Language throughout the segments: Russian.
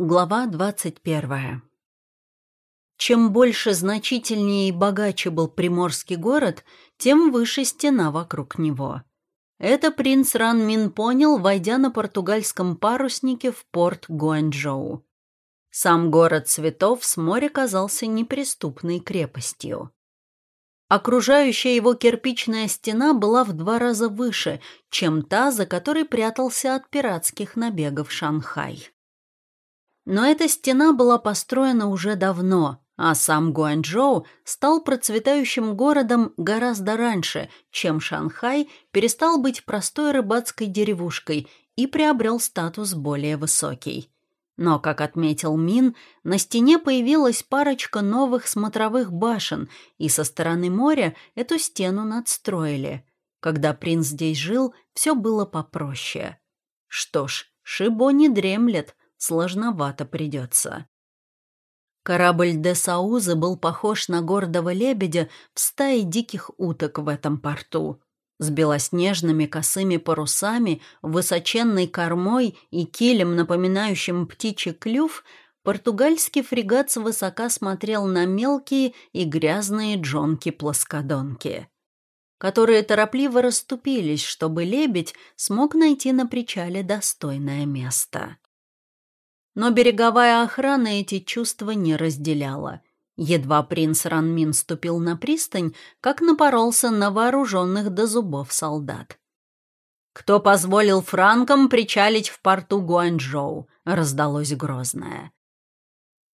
Глава двадцать первая. Чем больше, значительнее и богаче был приморский город, тем выше стена вокруг него. Это принц Ран Мин понял, войдя на португальском паруснике в порт Гуанчжоу. Сам город цветов с моря казался неприступной крепостью. Окружающая его кирпичная стена была в два раза выше, чем та, за которой прятался от пиратских набегов Шанхай. Но эта стена была построена уже давно, а сам Гуанчжоу стал процветающим городом гораздо раньше, чем Шанхай перестал быть простой рыбацкой деревушкой и приобрел статус более высокий. Но, как отметил Мин, на стене появилась парочка новых смотровых башен, и со стороны моря эту стену надстроили. Когда принц здесь жил, все было попроще. Что ж, Шибо не дремлет, сложновато придется. Корабль де Саузы был похож на гордого лебедя в стае диких уток в этом порту. С белоснежными косыми парусами, высоченной кормой и килем, напоминающим птичий клюв, португальский фрегат свысока смотрел на мелкие и грязные джонки-плоскодонки, которые торопливо расступились, чтобы лебедь смог найти на причале достойное место. Но береговая охрана эти чувства не разделяла. Едва принц Ранмин ступил на пристань, как напоролся на вооруженных до зубов солдат. «Кто позволил франкам причалить в порту Гуанчжоу?» — раздалось грозное.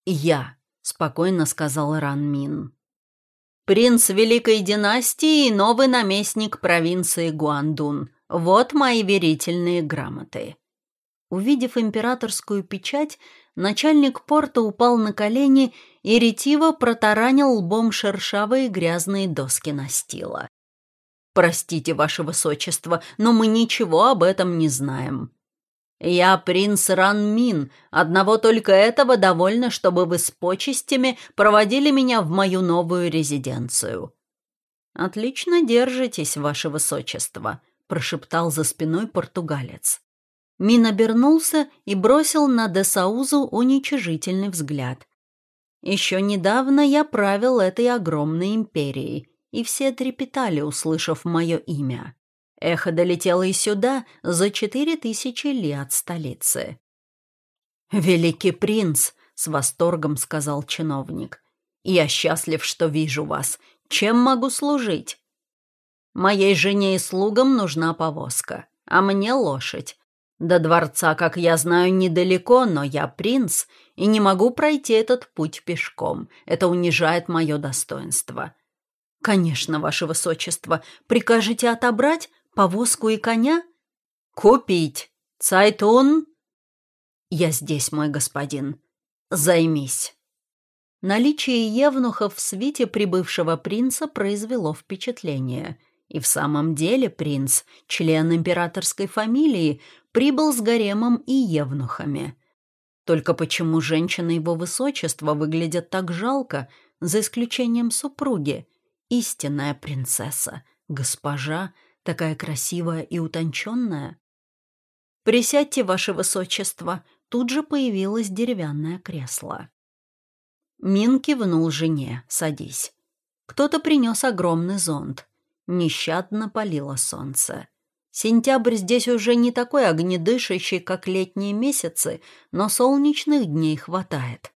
«Я», — спокойно сказал Ранмин. «Принц Великой династии и новый наместник провинции Гуандун. Вот мои верительные грамоты». Увидев императорскую печать, начальник порта упал на колени и ретиво протаранил лбом шершавые грязные доски настила. «Простите, ваше высочество, но мы ничего об этом не знаем». «Я принц Ранмин. Одного только этого довольно, чтобы вы с почестями проводили меня в мою новую резиденцию». «Отлично держитесь, ваше высочество», — прошептал за спиной португалец. Мин обернулся и бросил на Десаузу уничижительный взгляд. Еще недавно я правил этой огромной империей, и все трепетали, услышав мое имя. Эхо долетело и сюда за четыре тысячи ли от столицы. «Великий принц!» — с восторгом сказал чиновник. «Я счастлив, что вижу вас. Чем могу служить?» «Моей жене и слугам нужна повозка, а мне лошадь. До дворца, как я знаю, недалеко, но я принц и не могу пройти этот путь пешком. Это унижает мое достоинство. Конечно, ваше высочество, прикажете отобрать повозку и коня? Купить. Цайтун? Я здесь, мой господин. Займись. Наличие евнухов в свите прибывшего принца произвело впечатление. И в самом деле принц, член императорской фамилии, прибыл с гаремом и евнухами. Только почему женщины его высочества выглядят так жалко, за исключением супруги? Истинная принцесса, госпожа, такая красивая и утонченная. «Присядьте, ваше высочество», тут же появилось деревянное кресло. Мин кивнул жене, садись. Кто-то принес огромный зонт. Нещадно палило солнце. Сентябрь здесь уже не такой огнедышащий, как летние месяцы, но солнечных дней хватает.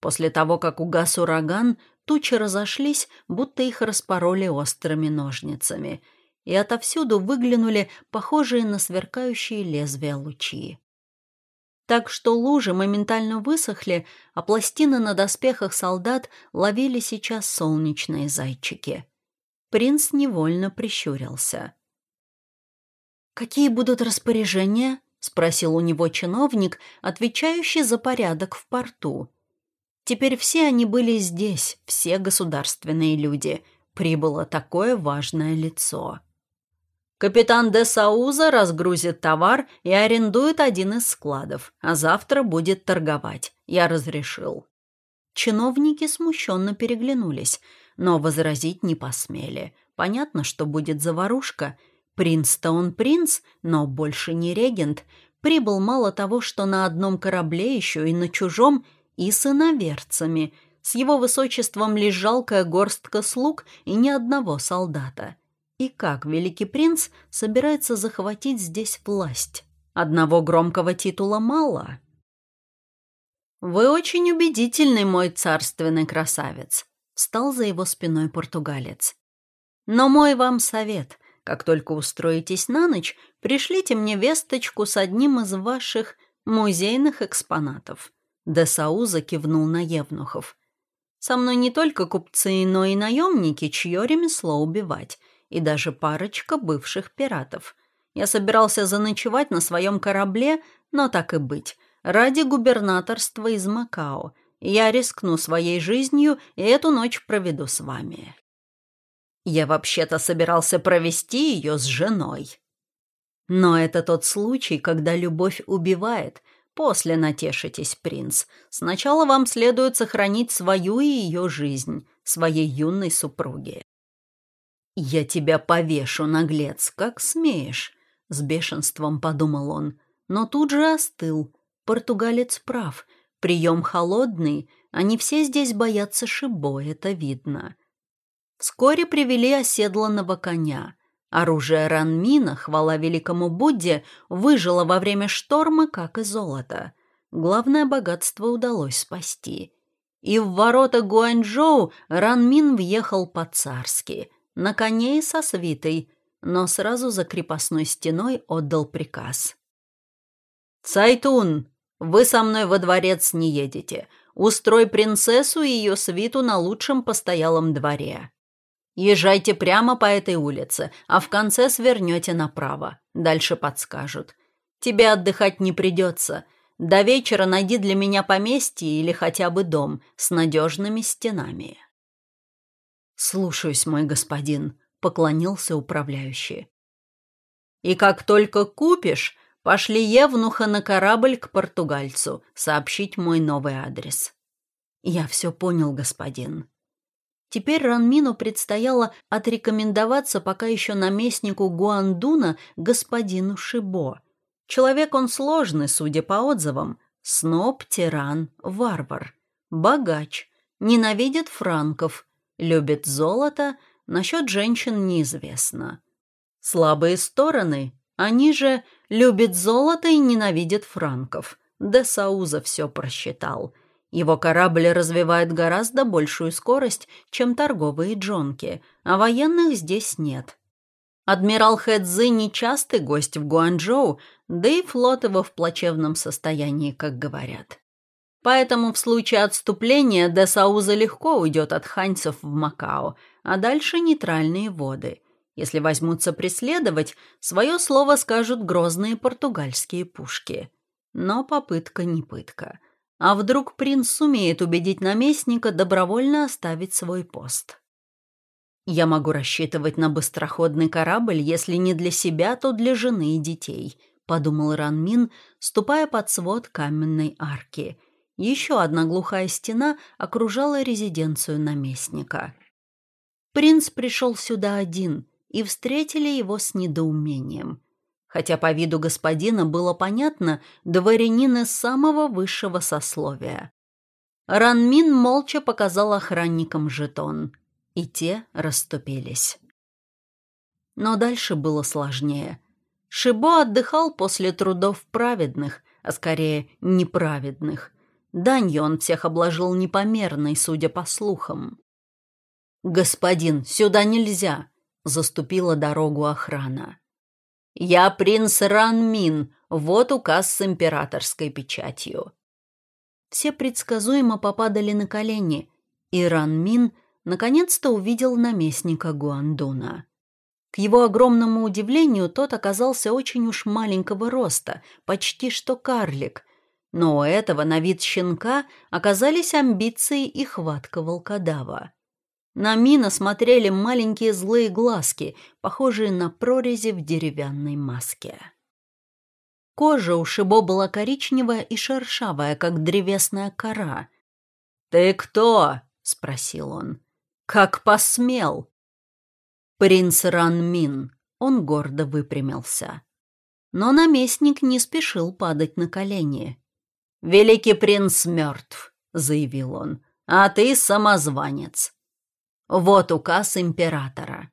После того, как угас ураган, тучи разошлись, будто их распороли острыми ножницами, и отовсюду выглянули похожие на сверкающие лезвия лучи. Так что лужи моментально высохли, а пластины на доспехах солдат ловили сейчас солнечные зайчики. Принц невольно прищурился. «Какие будут распоряжения?» — спросил у него чиновник, отвечающий за порядок в порту. Теперь все они были здесь, все государственные люди. Прибыло такое важное лицо. Капитан де Сауза разгрузит товар и арендует один из складов, а завтра будет торговать. Я разрешил. Чиновники смущенно переглянулись, но возразить не посмели. Понятно, что будет заварушка — Принц-то он принц, но больше не регент. прибыл мало того, что на одном корабле, еще и на чужом, и с иноверцами. С его высочеством лишь жалкая горстка слуг и ни одного солдата. И как великий принц собирается захватить здесь власть? Одного громкого титула мало. «Вы очень убедительный, мой царственный красавец», — встал за его спиной португалец. «Но мой вам совет. Как только устроитесь на ночь, пришлите мне весточку с одним из ваших музейных экспонатов». Десау закивнул на Евнухов. «Со мной не только купцы, но и наемники, чье ремесло убивать, и даже парочка бывших пиратов. Я собирался заночевать на своем корабле, но так и быть, ради губернаторства из Макао. Я рискну своей жизнью и эту ночь проведу с вами». Я вообще-то собирался провести ее с женой. Но это тот случай, когда любовь убивает. После натешитесь, принц. Сначала вам следует сохранить свою и ее жизнь, своей юной супруги. «Я тебя повешу, наглец, как смеешь», — с бешенством подумал он, но тут же остыл. Португалец прав, прием холодный, они все здесь боятся Шибо, это видно. Вскоре привели оседланного коня. Оружие Ранмина, хвала великому Будде, выжило во время шторма, как и золото. Главное богатство удалось спасти. И в ворота Гуанчжоу Ранмин въехал по-царски, на коне и со свитой, но сразу за крепостной стеной отдал приказ. «Цайтун, вы со мной во дворец не едете. Устрой принцессу и ее свиту на лучшем постоялом дворе. Езжайте прямо по этой улице, а в конце свернете направо. Дальше подскажут. Тебе отдыхать не придется. До вечера найди для меня поместье или хотя бы дом с надежными стенами». «Слушаюсь, мой господин», — поклонился управляющий. «И как только купишь, пошли Евнуха на корабль к португальцу сообщить мой новый адрес». «Я все понял, господин». Теперь Ранмину предстояло отрекомендоваться пока еще наместнику Гуандуна господину Шибо. Человек он сложный, судя по отзывам. Сноб, тиран, варвар. Богач. Ненавидит франков. Любит золото. Насчет женщин неизвестно. Слабые стороны. Они же любят золото и ненавидят франков. Де Сауза все просчитал. Его корабль развивает гораздо большую скорость, чем торговые джонки, а военных здесь нет. Адмирал Хэдзи – нечастый гость в Гуанчжоу, да и флот его в плачевном состоянии, как говорят. Поэтому в случае отступления Десауза легко уйдет от ханьцев в Макао, а дальше нейтральные воды. Если возьмутся преследовать, свое слово скажут грозные португальские пушки. Но попытка не пытка – а вдруг принц сумеет убедить наместника добровольно оставить свой пост? Я могу рассчитывать на быстроходный корабль, если не для себя, то для жены и детей, подумал Ранмин, ступая под свод каменной арки. Еще одна глухая стена окружала резиденцию наместника. Принц пришел сюда один, и встретили его с недоумением хотя по виду господина было понятно дворянин из самого высшего сословия. Ранмин молча показал охранникам жетон, и те расступились. Но дальше было сложнее. Шибо отдыхал после трудов праведных, а скорее неправедных. Данью он всех обложил непомерной, судя по слухам. «Господин, сюда нельзя!» — заступила дорогу охрана. «Я принц Ранмин, вот указ с императорской печатью». Все предсказуемо попадали на колени, и Ранмин наконец-то увидел наместника Гуандуна. К его огромному удивлению, тот оказался очень уж маленького роста, почти что карлик, но у этого на вид щенка оказались амбиции и хватка волкодава. На Мина смотрели маленькие злые глазки, похожие на прорези в деревянной маске. Кожа у Шибо была коричневая и шершавая, как древесная кора. «Ты кто?» — спросил он. «Как посмел?» «Принц Ранмин». Он гордо выпрямился. Но наместник не спешил падать на колени. «Великий принц мертв», — заявил он, — «а ты самозванец». Вот указ императора.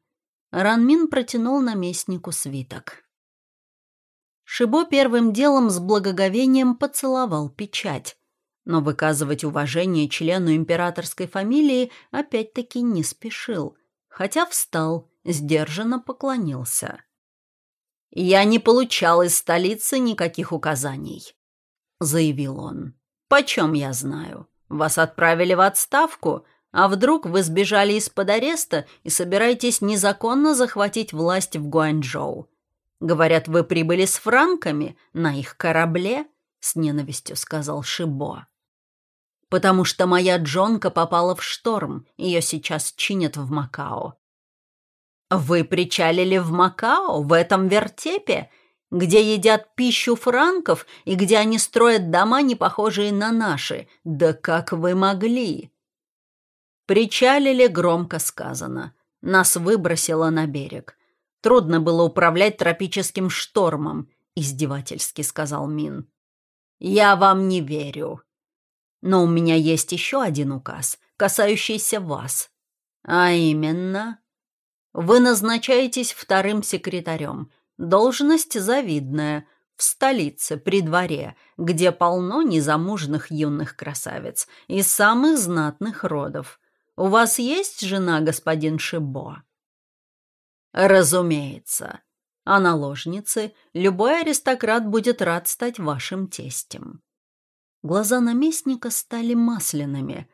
Ранмин протянул наместнику свиток. Шибо первым делом с благоговением поцеловал печать, но выказывать уважение члену императорской фамилии опять-таки не спешил, хотя встал, сдержанно поклонился. «Я не получал из столицы никаких указаний», — заявил он. «Почем я знаю? Вас отправили в отставку, а вдруг вы сбежали из-под ареста и собираетесь незаконно захватить власть в Гуанчжоу? Говорят, вы прибыли с франками на их корабле?» — с ненавистью сказал Шибо. «Потому что моя Джонка попала в шторм, ее сейчас чинят в Макао. «Вы причалили в Макао, в этом вертепе, где едят пищу франков и где они строят дома, не похожие на наши. Да как вы могли?» Причалили, громко сказано. Нас выбросило на берег. Трудно было управлять тропическим штормом, издевательски сказал Мин. «Я вам не верю. Но у меня есть еще один указ, касающийся вас. А именно...» Вы назначаетесь вторым секретарем. Должность завидная. В столице, при дворе, где полно незамужных юных красавиц и самых знатных родов. У вас есть жена, господин Шибо? Разумеется. А наложницы любой аристократ будет рад стать вашим тестем. Глаза наместника стали масляными.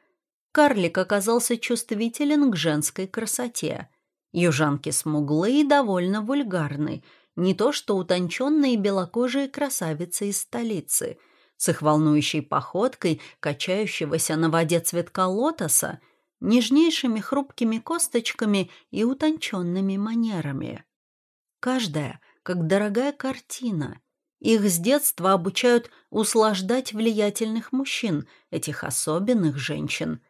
Карлик оказался чувствителен к женской красоте – Южанки смуглые и довольно вульгарны, не то что утонченные белокожие красавицы из столицы, с их волнующей походкой, качающегося на воде цветка лотоса, нежнейшими хрупкими косточками и утонченными манерами. Каждая, как дорогая картина. Их с детства обучают услаждать влиятельных мужчин, этих особенных женщин,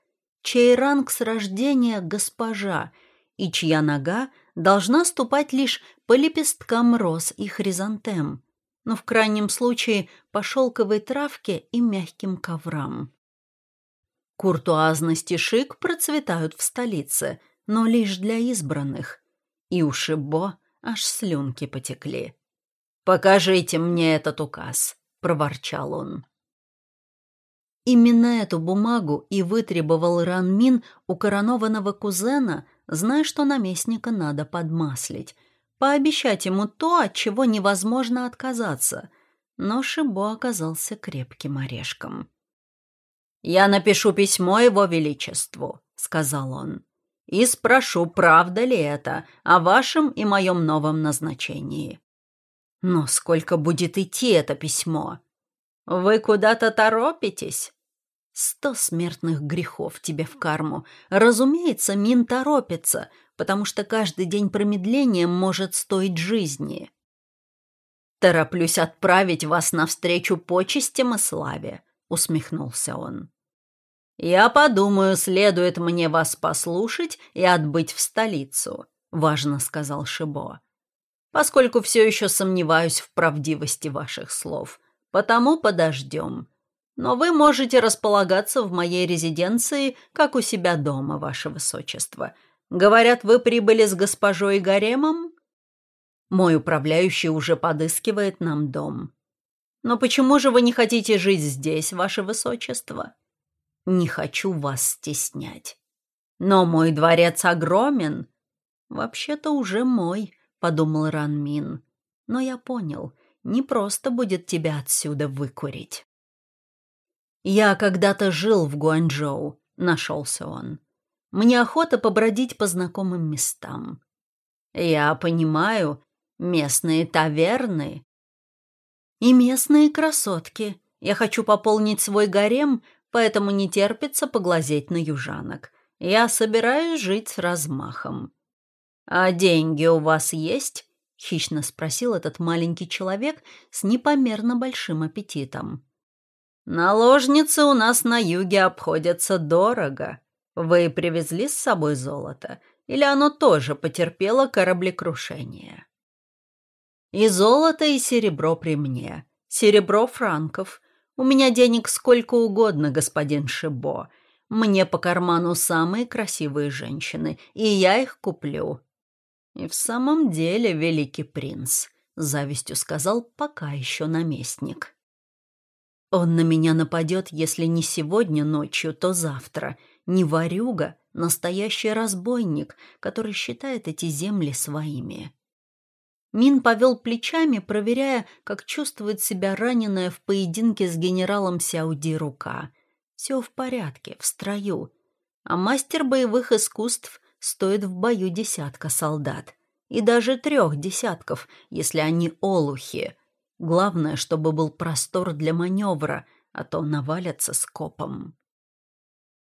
чей ранг с рождения госпожа — и чья нога должна ступать лишь по лепесткам роз и хризантем, но в крайнем случае по шелковой травке и мягким коврам. Куртуазность и шик процветают в столице, но лишь для избранных. И у Шибо аж слюнки потекли. «Покажите мне этот указ», — проворчал он. Именно эту бумагу и вытребовал Ранмин у коронованного кузена, зная, что наместника надо подмаслить, пообещать ему то, от чего невозможно отказаться. Но Шибо оказался крепким орешком. «Я напишу письмо его величеству», — сказал он, — «и спрошу, правда ли это о вашем и моем новом назначении». «Но сколько будет идти это письмо?» «Вы куда-то торопитесь?» Сто смертных грехов тебе в карму. Разумеется, Мин торопится, потому что каждый день промедления может стоить жизни. «Тороплюсь отправить вас навстречу почестям и славе», — усмехнулся он. «Я подумаю, следует мне вас послушать и отбыть в столицу», — важно сказал Шибо. «Поскольку все еще сомневаюсь в правдивости ваших слов, потому подождем». Но вы можете располагаться в моей резиденции, как у себя дома, ваше высочество. Говорят, вы прибыли с госпожой Гаремом? Мой управляющий уже подыскивает нам дом. Но почему же вы не хотите жить здесь, ваше высочество? Не хочу вас стеснять. Но мой дворец огромен. Вообще-то уже мой, подумал Ранмин. Но я понял, не просто будет тебя отсюда выкурить. «Я когда-то жил в Гуанчжоу», — нашелся он. «Мне охота побродить по знакомым местам». «Я понимаю, местные таверны». «И местные красотки. Я хочу пополнить свой гарем, поэтому не терпится поглазеть на южанок. Я собираюсь жить с размахом». «А деньги у вас есть?» — хищно спросил этот маленький человек с непомерно большим аппетитом. «Наложницы у нас на юге обходятся дорого. Вы привезли с собой золото, или оно тоже потерпело кораблекрушение?» И золото, и серебро при мне. Серебро франков. У меня денег сколько угодно, господин Шибо. Мне по карману самые красивые женщины, и я их куплю. И в самом деле, великий принц, — завистью сказал пока еще наместник. Он на меня нападет, если не сегодня ночью, то завтра. Не ворюга, настоящий разбойник, который считает эти земли своими. Мин повел плечами, проверяя, как чувствует себя раненая в поединке с генералом Сяуди рука. Все в порядке, в строю. А мастер боевых искусств стоит в бою десятка солдат. И даже трех десятков, если они олухи. Главное, чтобы был простор для маневра, а то навалятся скопом.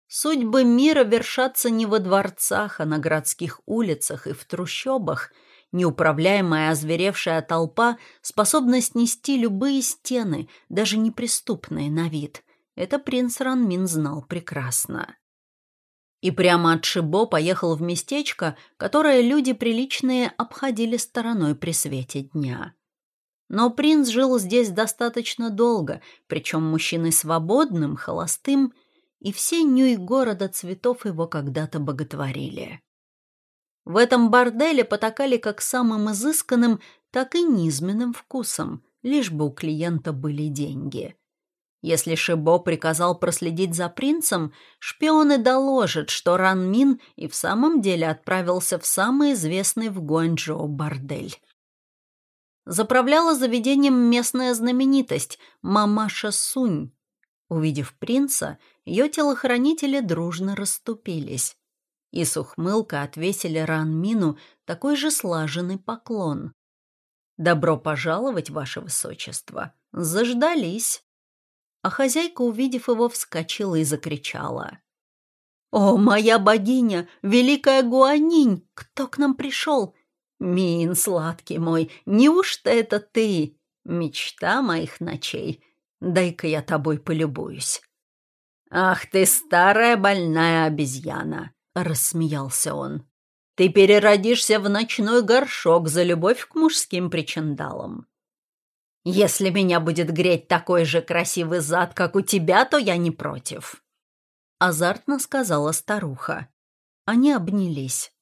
Судьбы мира вершатся не во дворцах, а на городских улицах и в трущобах — Неуправляемая озверевшая толпа способна снести любые стены, даже неприступные на вид. Это принц Ранмин знал прекрасно. И прямо от Шибо поехал в местечко, которое люди приличные обходили стороной при свете дня. Но принц жил здесь достаточно долго, причем мужчиной свободным, холостым, и все нюй города цветов его когда-то боготворили. В этом борделе потакали как самым изысканным, так и низменным вкусом, лишь бы у клиента были деньги. Если Шибо приказал проследить за принцем, шпионы доложат, что Ран Мин и в самом деле отправился в самый известный в Гуанчжоу бордель. Заправляла заведением местная знаменитость Мамаша Сунь. Увидев принца, ее телохранители дружно расступились и с ухмылкой отвесили Ранмину такой же слаженный поклон. «Добро пожаловать, ваше высочество! Заждались!» А хозяйка, увидев его, вскочила и закричала. «О, моя богиня, великая Гуанинь, кто к нам пришел? Мин, сладкий мой, неужто это ты? Мечта моих ночей. Дай-ка я тобой полюбуюсь». «Ах ты, старая больная обезьяна! — рассмеялся он. «Ты переродишься в ночной горшок за любовь к мужским причиндалам. Если меня будет греть такой же красивый зад, как у тебя, то я не против». Азартно сказала старуха. Они обнялись.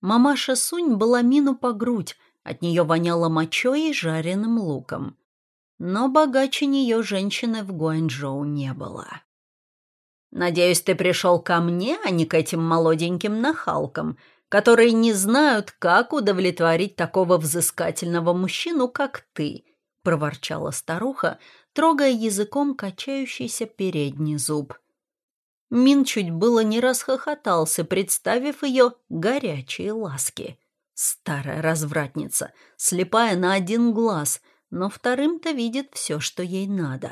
Мамаша Сунь была мину по грудь, от нее воняло мочой и жареным луком. Но богаче нее женщины в Гуанчжоу не было. Надеюсь, ты пришел ко мне, а не к этим молоденьким нахалкам, которые не знают, как удовлетворить такого взыскательного мужчину, как ты», — проворчала старуха, трогая языком качающийся передний зуб. Мин чуть было не расхохотался, представив ее горячие ласки. Старая развратница, слепая на один глаз, но вторым-то видит все, что ей надо.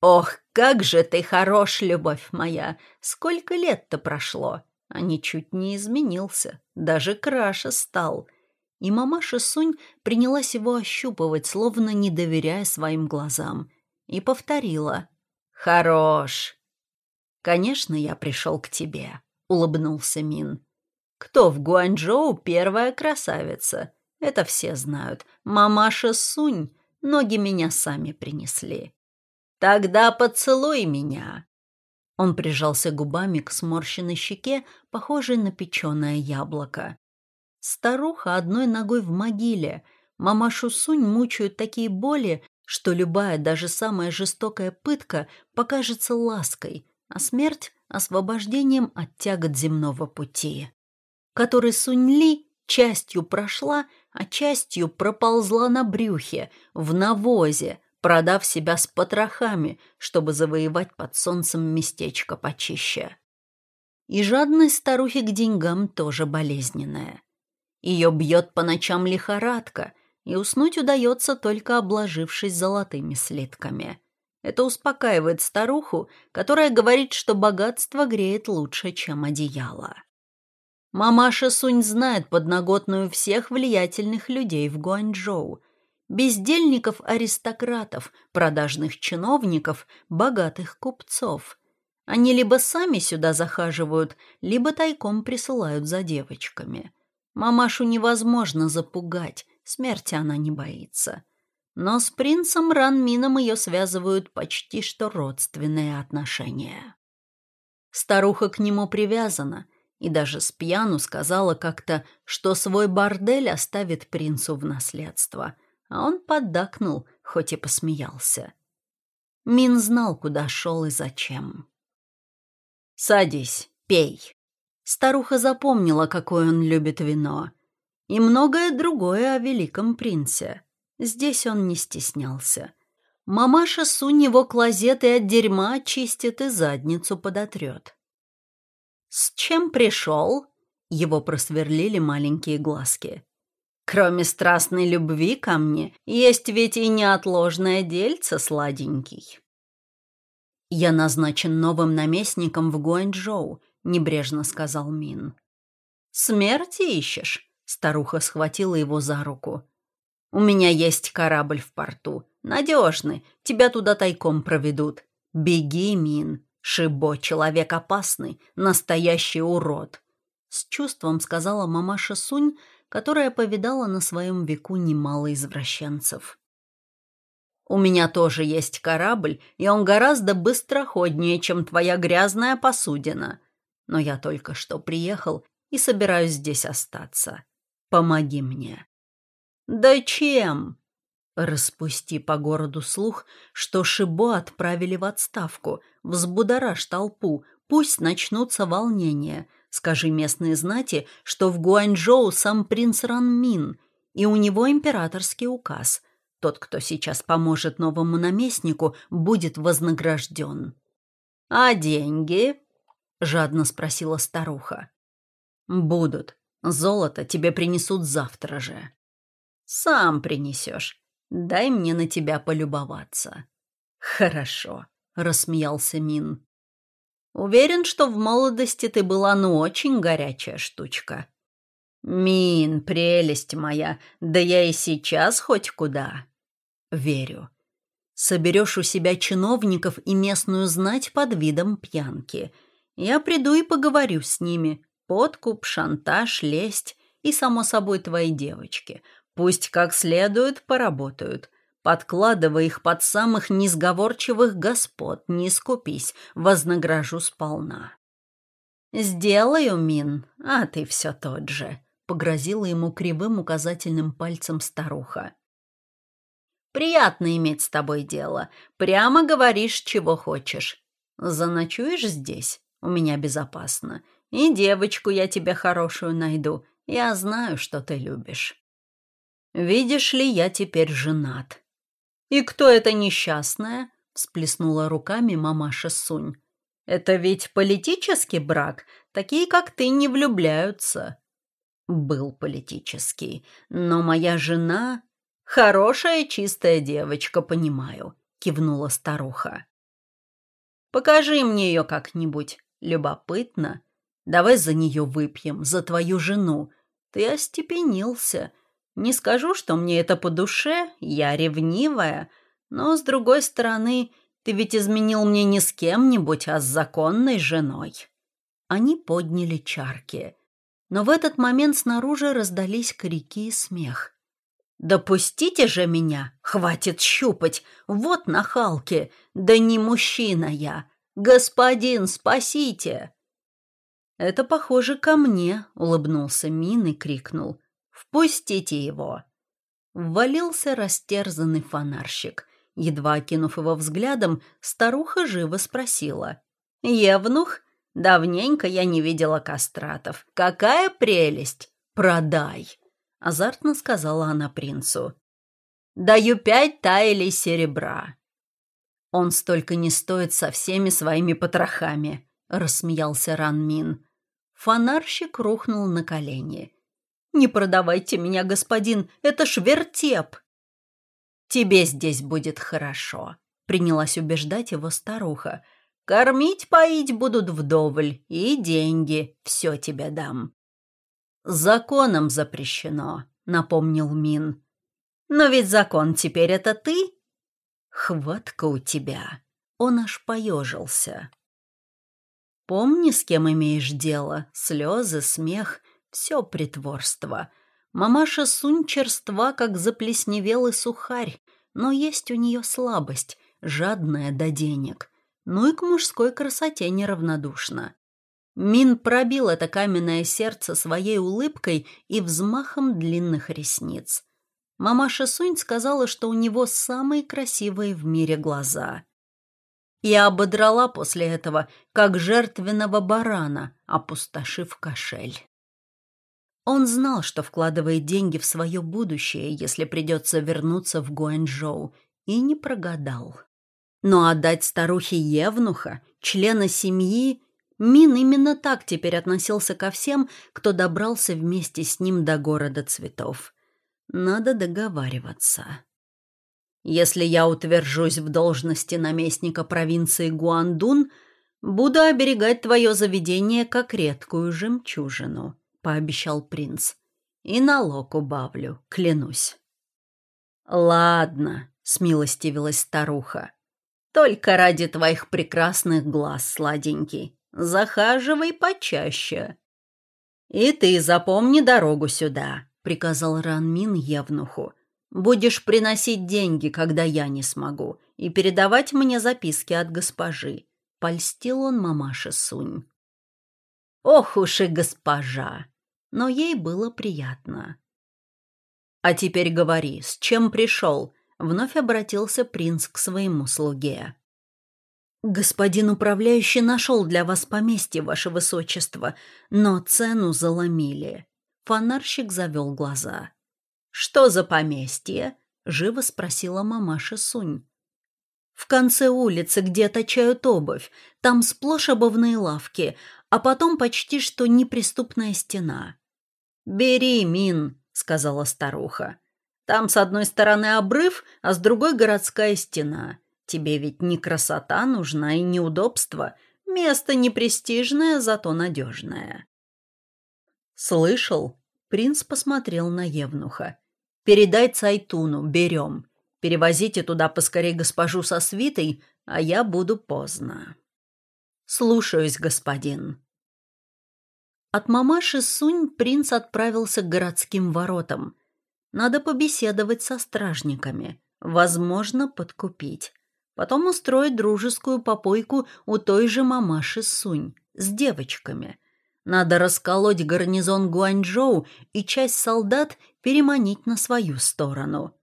«Ох, как же ты хорош, любовь моя! Сколько лет-то прошло!» А ничуть не изменился, даже краше стал. И мамаша Сунь принялась его ощупывать, словно не доверяя своим глазам, и повторила «Хорош!» «Конечно, я пришел к тебе», — улыбнулся Мин. «Кто в Гуанчжоу первая красавица? Это все знают. Мамаша Сунь, ноги меня сами принесли». «Тогда поцелуй меня!» Он прижался губами к сморщенной щеке, похожей на печеное яблоко. Старуха одной ногой в могиле. Мамашу Сунь мучают такие боли, что любая, даже самая жестокая пытка покажется лаской, а смерть — освобождением от тягот земного пути, который Сунь Ли частью прошла, а частью проползла на брюхе, в навозе, продав себя с потрохами, чтобы завоевать под солнцем местечко почище. И жадность старухи к деньгам тоже болезненная. Ее бьет по ночам лихорадка, и уснуть удается только обложившись золотыми слитками. Это успокаивает старуху, которая говорит, что богатство греет лучше, чем одеяло. Мамаша Сунь знает подноготную всех влиятельных людей в Гуанчжоу, бездельников-аристократов, продажных чиновников, богатых купцов. Они либо сами сюда захаживают, либо тайком присылают за девочками. Мамашу невозможно запугать, Смерти она не боится. Но с принцем Ранмином ее связывают почти что родственные отношения. Старуха к нему привязана и даже с пьяну сказала как-то, что свой бордель оставит принцу в наследство, а он поддакнул, хоть и посмеялся. Мин знал, куда шел и зачем. «Садись, пей». Старуха запомнила, какое он любит вино, и многое другое о великом принце. Здесь он не стеснялся. Мамаша сунь его клозет и от дерьма очистит и задницу подотрет. «С чем пришел?» — его просверлили маленькие глазки. «Кроме страстной любви ко мне, есть ведь и неотложное дельце сладенький». «Я назначен новым наместником в Гуанчжоу», — небрежно сказал Мин. «Смерти ищешь?» — старуха схватила его за руку. «У меня есть корабль в порту. Надежный. Тебя туда тайком проведут. Беги, Мин. Шибо, человек опасный. Настоящий урод». С чувством сказала мамаша Сунь, которая повидала на своем веку немало извращенцев. «У меня тоже есть корабль, и он гораздо быстроходнее, чем твоя грязная посудина. Но я только что приехал и собираюсь здесь остаться. Помоги мне». «Да чем?» Распусти по городу слух, что Шибо отправили в отставку, взбудоражь толпу, пусть начнутся волнения. Скажи местные знати, что в Гуанчжоу сам принц Ранмин, и у него императорский указ. Тот, кто сейчас поможет новому наместнику, будет вознагражден. «А деньги?» — жадно спросила старуха. «Будут. Золото тебе принесут завтра же». «Сам принесешь. Дай мне на тебя полюбоваться». «Хорошо», — рассмеялся Мин. «Уверен, что в молодости ты была ну очень горячая штучка». «Мин, прелесть моя, да я и сейчас хоть куда». «Верю. Соберешь у себя чиновников и местную знать под видом пьянки. Я приду и поговорю с ними. Подкуп, шантаж, лесть и, само собой, твои девочки. Пусть как следует поработают. Подкладывай их под самых несговорчивых господ, не скупись, вознагражу сполна. «Сделаю, Мин, а ты все тот же», — погрозила ему кривым указательным пальцем старуха. «Приятно иметь с тобой дело. Прямо говоришь, чего хочешь. Заночуешь здесь? У меня безопасно. И девочку я тебе хорошую найду. Я знаю, что ты любишь». Видишь ли, я теперь женат. И кто эта несчастная? Всплеснула руками мамаша Сунь. Это ведь политический брак. Такие, как ты, не влюбляются. Был политический. Но моя жена... Хорошая, чистая девочка, понимаю, кивнула старуха. Покажи мне ее как-нибудь. Любопытно. Давай за нее выпьем, за твою жену. Ты остепенился. Не скажу, что мне это по душе, я ревнивая, но, с другой стороны, ты ведь изменил мне не с кем-нибудь, а с законной женой». Они подняли чарки. Но в этот момент снаружи раздались крики и смех. «Допустите же меня! Хватит щупать! Вот нахалки! Да не мужчина я! Господин, спасите!» «Это похоже ко мне», — улыбнулся Мин и крикнул. «Впустите его!» Ввалился растерзанный фонарщик. Едва окинув его взглядом, старуха живо спросила. «Евнух? Давненько я не видела кастратов. Какая прелесть! Продай!» Азартно сказала она принцу. «Даю пять таилей серебра». «Он столько не стоит со всеми своими потрохами», — рассмеялся Ранмин. Фонарщик рухнул на колени. «Не продавайте меня, господин, это ж вертеп!» «Тебе здесь будет хорошо», — принялась убеждать его старуха. «Кормить, поить будут вдоволь, и деньги, все тебе дам». «Законом запрещено», — напомнил Мин. «Но ведь закон теперь это ты?» «Хватка у тебя». Он аж поежился. «Помни, с кем имеешь дело. Слезы, смех все притворство. Мамаша Сунь черства, как заплесневелый сухарь, но есть у нее слабость, жадная до денег. Ну и к мужской красоте неравнодушна. Мин пробил это каменное сердце своей улыбкой и взмахом длинных ресниц. Мамаша Сунь сказала, что у него самые красивые в мире глаза. И ободрала после этого, как жертвенного барана, опустошив кошель. Он знал, что вкладывает деньги в свое будущее, если придется вернуться в Гуанчжоу, и не прогадал. Но отдать старухе Евнуха, члена семьи, Мин именно так теперь относился ко всем, кто добрался вместе с ним до города цветов. Надо договариваться. Если я утвержусь в должности наместника провинции Гуандун, буду оберегать твое заведение как редкую жемчужину», — пообещал принц. «И налог убавлю, клянусь». «Ладно», — смилостивилась старуха. «Только ради твоих прекрасных глаз, сладенький, захаживай почаще. И ты запомни дорогу сюда приказал Ранмин Евнуху. «Будешь приносить деньги, когда я не смогу, и передавать мне записки от госпожи». Польстил он мамаше Сунь. «Ох уж и госпожа!» Но ей было приятно. «А теперь говори, с чем пришел?» Вновь обратился принц к своему слуге. «Господин управляющий нашел для вас поместье, ваше высочество, но цену заломили. Фонарщик завел глаза. «Что за поместье?» — живо спросила мамаша Сунь. «В конце улицы, где точают обувь. Там сплошь обувные лавки, а потом почти что неприступная стена». «Бери, Мин», — сказала старуха. «Там с одной стороны обрыв, а с другой городская стена. Тебе ведь не красота нужна и не удобство. Место непрестижное, зато надежное». «Слышал?» Принц посмотрел на Евнуха. «Передай Цайтуну, берем. Перевозите туда поскорей госпожу со свитой, а я буду поздно». «Слушаюсь, господин». От мамаши Сунь принц отправился к городским воротам. Надо побеседовать со стражниками, возможно, подкупить. Потом устроить дружескую попойку у той же мамаши Сунь с девочками – надо расколоть гарнизон Гуанчжоу и часть солдат переманить на свою сторону.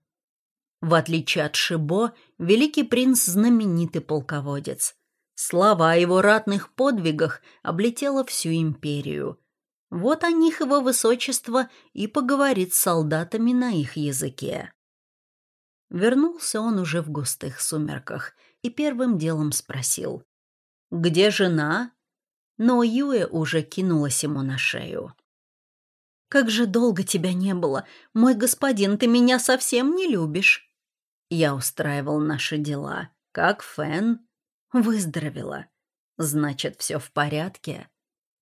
В отличие от Шибо, великий принц – знаменитый полководец. Слава о его ратных подвигах облетела всю империю. Вот о них его высочество и поговорит с солдатами на их языке. Вернулся он уже в густых сумерках и первым делом спросил. «Где жена?» но Юэ уже кинулась ему на шею. «Как же долго тебя не было! Мой господин, ты меня совсем не любишь!» Я устраивал наши дела. Как Фэн? Выздоровела. Значит, все в порядке?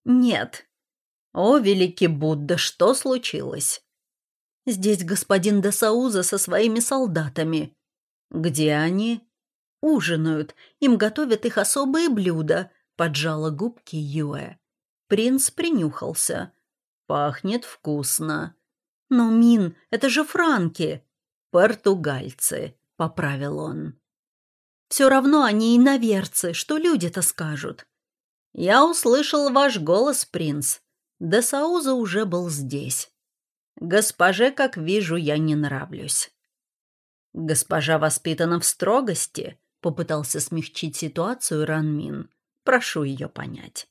Нет. О, великий Будда, что случилось? Здесь господин Дасауза со своими солдатами. Где они? Ужинают. Им готовят их особые блюда. Поджала губки Юэ. Принц принюхался. «Пахнет вкусно». «Но, Мин, это же франки!» «Португальцы», — поправил он. «Все равно они иноверцы, что люди-то скажут?» «Я услышал ваш голос, принц. Десауза уже был здесь. Госпоже, как вижу, я не нравлюсь». «Госпожа воспитана в строгости», — попытался смягчить ситуацию Ранмин. Прошу ее понять.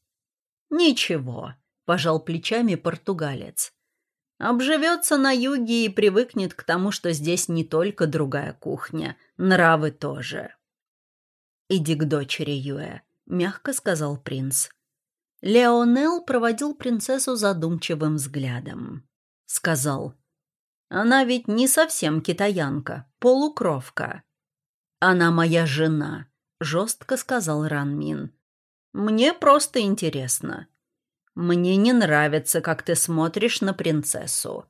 «Ничего», — пожал плечами португалец. «Обживется на юге и привыкнет к тому, что здесь не только другая кухня, нравы тоже». «Иди к дочери Юэ», — мягко сказал принц. Леонел проводил принцессу задумчивым взглядом. Сказал, «Она ведь не совсем китаянка, полукровка». «Она моя жена», — жестко сказал Ранмин. Мне просто интересно. Мне не нравится, как ты смотришь на принцессу.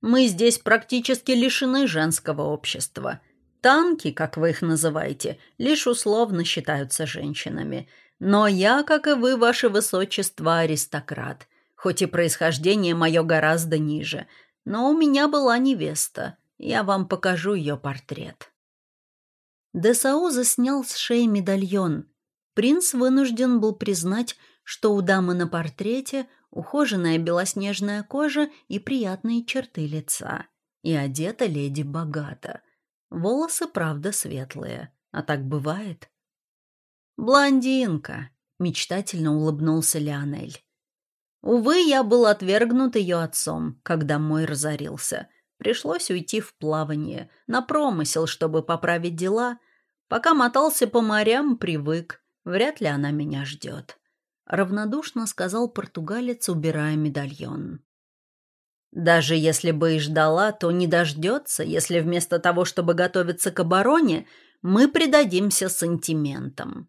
Мы здесь практически лишены женского общества. Танки, как вы их называете, лишь условно считаются женщинами. Но я, как и вы, ваше высочество, аристократ, хоть и происхождение мое гораздо ниже. Но у меня была невеста. Я вам покажу ее портрет». Десауза снял с шеи медальон. Принц вынужден был признать, что у дамы на портрете ухоженная белоснежная кожа и приятные черты лица. И одета леди богато. Волосы, правда, светлые. А так бывает. «Блондинка», — мечтательно улыбнулся Леонель. Увы, я был отвергнут ее отцом, когда мой разорился. Пришлось уйти в плавание, на промысел, чтобы поправить дела. Пока мотался по морям, привык. Вряд ли она меня ждет. Равнодушно сказал португалец, убирая медальон. Даже если бы и ждала, то не дождется, если вместо того, чтобы готовиться к обороне, мы предадимся сантиментам.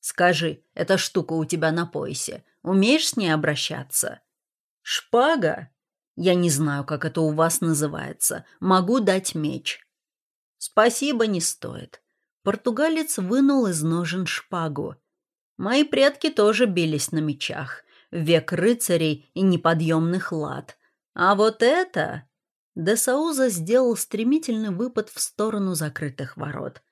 Скажи, эта штука у тебя на поясе. Умеешь с ней обращаться? Шпага? Я не знаю, как это у вас называется. Могу дать меч. Спасибо, не стоит. Португалец вынул из ножен шпагу. Мои предки тоже бились на мечах. Век рыцарей и неподъемных лад. А вот это... Десауза сделал стремительный выпад в сторону закрытых ворот.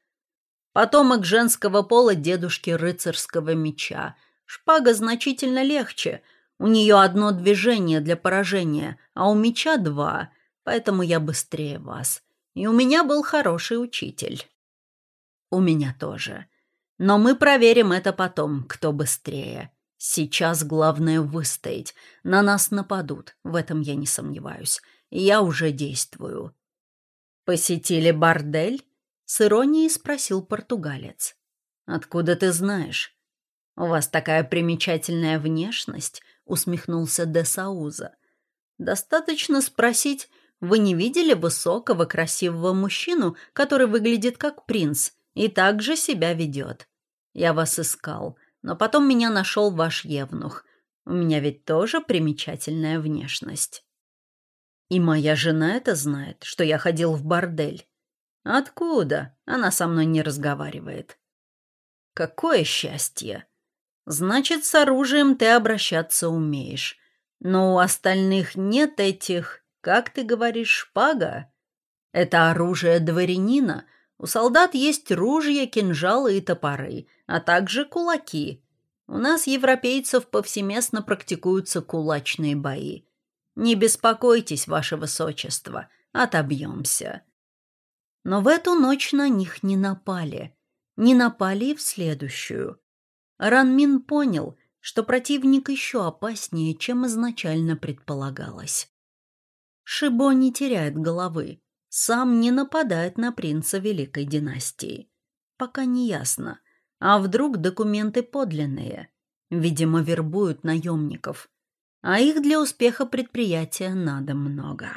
Потомок женского пола дедушки рыцарского меча. Шпага значительно легче. У нее одно движение для поражения, а у меча два, поэтому я быстрее вас. И у меня был хороший учитель. У меня тоже. Но мы проверим это потом, кто быстрее. Сейчас главное выстоять. На нас нападут, в этом я не сомневаюсь. Я уже действую. Посетили бордель? С иронией спросил португалец. «Откуда ты знаешь?» «У вас такая примечательная внешность», — усмехнулся де Сауза. «Достаточно спросить, вы не видели высокого, красивого мужчину, который выглядит как принц и также себя ведет? Я вас искал, но потом меня нашел ваш евнух. У меня ведь тоже примечательная внешность». «И моя жена это знает, что я ходил в бордель». «Откуда? Она со мной не разговаривает». «Какое счастье! Значит, с оружием ты обращаться умеешь. Но у остальных нет этих, как ты говоришь, шпага? Это оружие дворянина. У солдат есть ружья, кинжалы и топоры, а также кулаки. У нас, европейцев, повсеместно практикуются кулачные бои. Не беспокойтесь, ваше высочество, отобьемся». Но в эту ночь на них не напали. Не напали и в следующую. Ранмин понял, что противник еще опаснее, чем изначально предполагалось. Шибо не теряет головы, сам не нападает на принца Великой династии. Пока не ясно. А вдруг документы подлинные? Видимо, вербуют наемников. А их для успеха предприятия надо много.